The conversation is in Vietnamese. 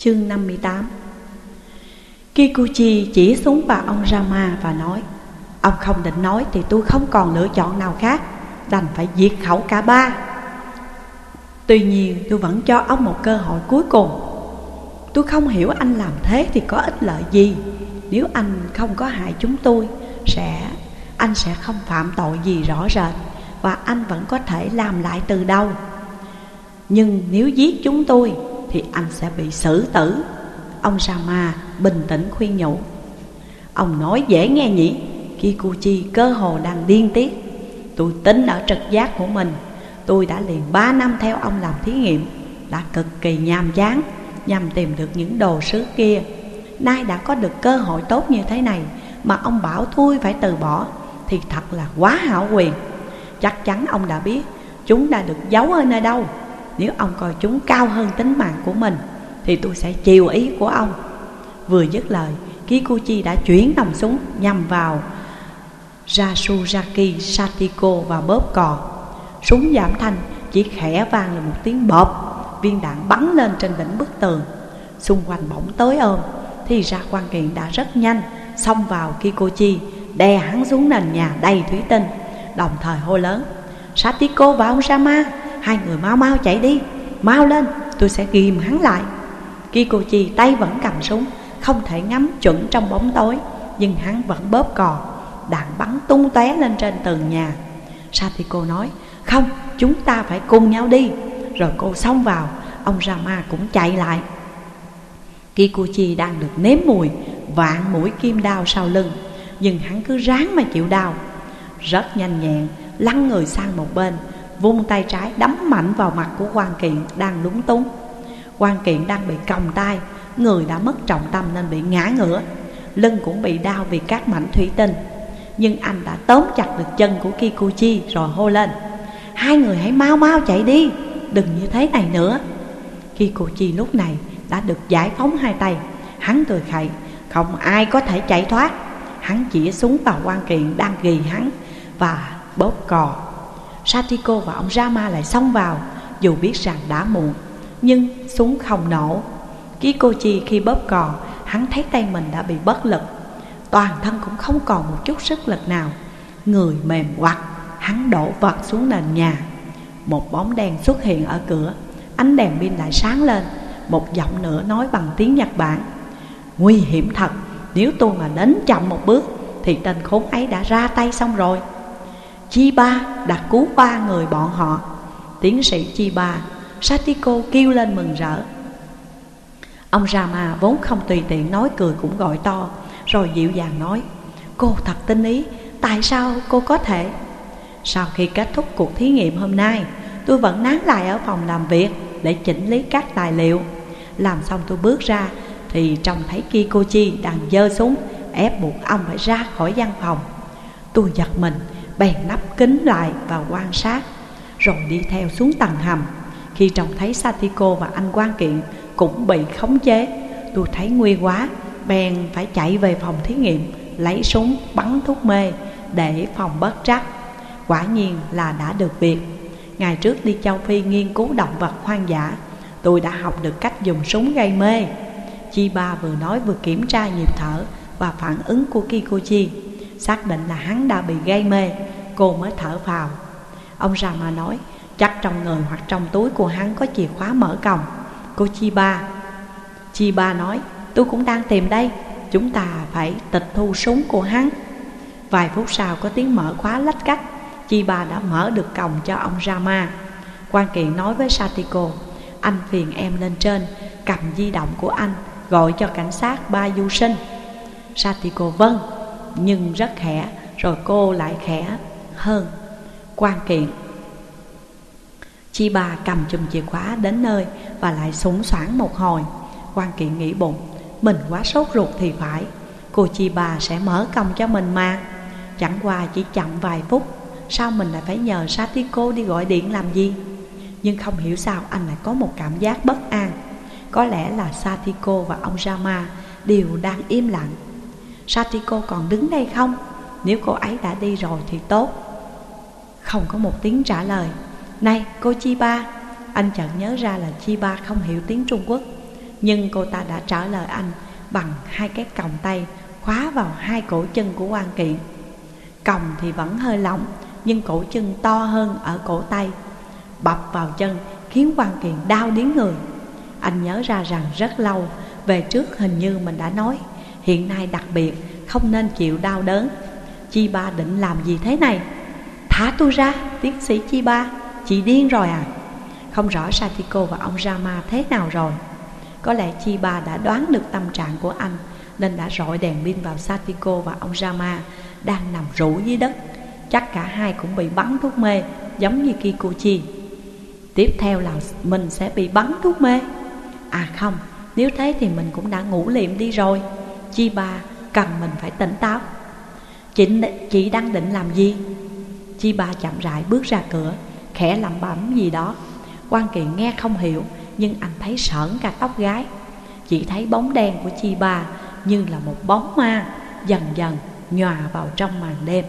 Chương 58 Kikuchi chỉ xuống vào ông Rama và nói, Ông không định nói thì tôi không còn lựa chọn nào khác, Đành phải diệt khẩu cả ba. Tuy nhiên, tôi vẫn cho ông một cơ hội cuối cùng. Tôi không hiểu anh làm thế thì có ích lợi gì. Nếu anh không có hại chúng tôi, Sẽ, anh sẽ không phạm tội gì rõ rệt Và anh vẫn có thể làm lại từ đầu. Nhưng nếu giết chúng tôi thì anh sẽ bị xử tử. Ông Sama bình tĩnh khuyên nhủ. Ông nói dễ nghe nhỉ? Kikuchi cơ hồ đang điên tiết. Tôi tin ở trực giác của mình. Tôi đã liền 3 năm theo ông làm thí nghiệm. Đã cực kỳ nhàm chán Nhằm tìm được những đồ sứ kia. Nay đã có được cơ hội tốt như thế này Mà ông bảo tôi phải từ bỏ Thì thật là quá hảo quyền. Chắc chắn ông đã biết Chúng đã được giấu ở nơi đâu. Nếu ông coi chúng cao hơn tính mạng của mình, Thì tôi sẽ chiều ý của ông. Vừa dứt lời Kikuchi đã chuyển nòng súng nhằm vào Rasuzaki Satiko và bóp cò. Súng giảm thanh, chỉ khẽ vang là một tiếng bọp Viên đạn bắn lên trên đỉnh bức tường. Xung quanh bỗng tối ôm, Thì ra quan kiện đã rất nhanh, Xông vào Kikochi Đè hắn xuống nền nhà đầy thủy tinh. Đồng thời hô lớn, Satiko và ông Sama Hai người mau mau chạy đi. Mau lên tôi sẽ ghim hắn lại. Kikuchi tay vẫn cầm súng Không thể ngắm chuẩn trong bóng tối Nhưng hắn vẫn bóp cò. Đạn bắn tung tóe lên trên tường nhà. Satiko nói Không, chúng ta phải cùng nhau đi. Rồi cô xông vào Ông Rama cũng chạy lại. Kikuchi đang được nếm mùi Vạn mũi kim đao sau lưng Nhưng hắn cứ ráng mà chịu đau. Rất nhanh nhẹn Lăn người sang một bên Vung tay trái, đấm mạnh vào mặt của quan kiện Đang lúng túng. Quan kiện đang bị còng tay, Người đã mất trọng tâm nên bị ngã ngửa. Lưng cũng bị đau vì các mảnh thủy tinh. Nhưng anh đã tóm chặt được chân của Kikuchi Rồi hô lên, Hai người hãy mau mau chạy đi, Đừng như thế này nữa. Kikuchi lúc này đã được giải phóng hai tay. Hắn cười khẩy, Không ai có thể chạy thoát. Hắn chỉ súng vào quan kiện đang ghi hắn Và bóp cò. Satiko và ông Rama lại xông vào, Dù biết rằng đã muộn, Nhưng súng không nổ. Kikochi khi bóp cò, Hắn thấy tay mình đã bị bất lực. Toàn thân cũng không còn một chút sức lực nào. Người mềm quặt Hắn đổ vật xuống nền nhà. Một bóng đèn xuất hiện ở cửa. Ánh đèn pin lại sáng lên. Một giọng nữa nói bằng tiếng Nhật Bản. Nguy hiểm thật, Nếu tôi mà đến chậm một bước, Thì tên khốn ấy đã ra tay xong rồi. Chi Ba đã cứu ba người bọn họ. Tiến sĩ Chi Ba, Satiko kêu lên mừng rỡ. Ông Rama vốn không tùy tiện nói cười cũng gọi to Rồi dịu dàng nói Cô thật tinh ý Tại sao cô có thể? Sau khi kết thúc cuộc thí nghiệm hôm nay Tôi vẫn nán lại ở phòng làm việc Để chỉnh lý các tài liệu. Làm xong tôi bước ra Thì trông thấy Kikochi đang dơ súng Ép buộc ông phải ra khỏi văn phòng. Tôi giật mình Bèn nắp kính lại và quan sát Rồi đi theo xuống tầng hầm. Khi trông thấy Satiko và anh quan kiện Cũng bị khống chế Tôi thấy nguy quá Bèn phải chạy về phòng thí nghiệm Lấy súng bắn thuốc mê Để phòng bất trắc Quả nhiên là đã được việc. Ngày trước đi châu Phi nghiên cứu động vật hoang dã Tôi đã học được cách dùng súng gây mê. Chi ba vừa nói vừa kiểm tra nhịp thở Và phản ứng của Kikuchi, Xác định là hắn đã bị gây mê. Cô mới thở phào. Ông Rama nói, Chắc trong người hoặc trong túi của hắn có chìa khóa mở còng. Cô Chi ba Chi ba nói, Tôi cũng đang tìm đây, Chúng ta phải tịch thu súng của hắn. Vài phút sau có tiếng mở khóa lách cách Chi ba đã mở được còng cho ông Rama. Quan kiện nói với Satiko, Anh phiền em lên trên, Cầm di động của anh, Gọi cho cảnh sát ba du sinh. Satiko vâng Nhưng rất khẽ, Rồi cô lại khẽ hơn, quan kiện. Chi bà cầm chùm chìa khóa đến nơi Và lại súng xoảng một hồi. Quan kiện nghĩ bụng, Mình quá sốt ruột thì phải, Cô Chi bà sẽ mở công cho mình mà. Chẳng qua chỉ chậm vài phút, Sao mình lại phải nhờ Satiko đi gọi điện làm gì? Nhưng không hiểu sao anh lại có một cảm giác bất an. Có lẽ là Satiko và ông Rama đều đang im lặng. Satiko còn đứng đây không? Nếu cô ấy đã đi rồi thì tốt. Không có một tiếng trả lời. Này, cô Chi Ba Anh chợt nhớ ra là Chi Ba không hiểu tiếng Trung Quốc. Nhưng cô ta đã trả lời anh bằng hai cái còng tay khóa vào hai cổ chân của quan kiện Còng thì vẫn hơi lỏng, nhưng cổ chân to hơn ở cổ tay. Bập vào chân, khiến quan kiện đau đến người. Anh nhớ ra rằng rất lâu về trước hình như mình đã nói, Hiện nay đặc biệt, không nên chịu đau đớn. Chi ba định làm gì thế này? Thả tôi ra tiến sĩ Chi ba Chị điên rồi à? Không rõ Satiko và ông Rama thế nào rồi. Có lẽ Chi ba đã đoán được tâm trạng của anh Nên đã rọi đèn pin vào Satiko và ông Rama Đang nằm rũ dưới đất. Chắc cả hai cũng bị bắn thuốc mê Giống như Kikuchi. Tiếp theo là mình sẽ bị bắn thuốc mê. À không Nếu thế thì mình cũng đã ngủ liệm đi rồi. Chi ba cần mình phải tỉnh táo. Chị, chị đang định làm gì? Chi ba chậm rãi bước ra cửa, Khẽ lẩm bẩm gì đó. Quan kiện nghe không hiểu, Nhưng anh thấy sởn cả tóc gái. Chỉ thấy bóng đen của Chi ba Như là một bóng ma, Dần dần nhòa vào trong màn đêm.